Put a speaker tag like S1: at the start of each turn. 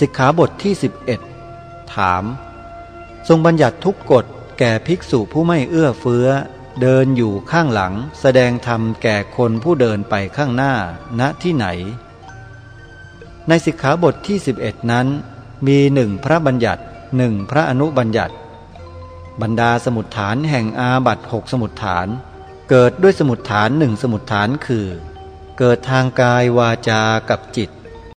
S1: สิกขาบทที่ 11 ถาม ทรงบัญญัติทุกกฎแก่ภิกษุผู้ไม่เอื้อเฟื้อ เดินอยู่ข้างหลัง แสดงธรรมแก่คนผู้เดินไปข้างหน้าณที่ไหน ในสิกขาบทที่ 11 นั้น มีหนึ่งพระบัญญัติหนึ่งพระอนุบัญญัติ บรรดาสมุดฐานแห่งอาบัตหกสมุดฐาน เกิดด้วยสมุดฐานหนึ่งสมุดฐานคือ เกิดทางกายวาจากับจิต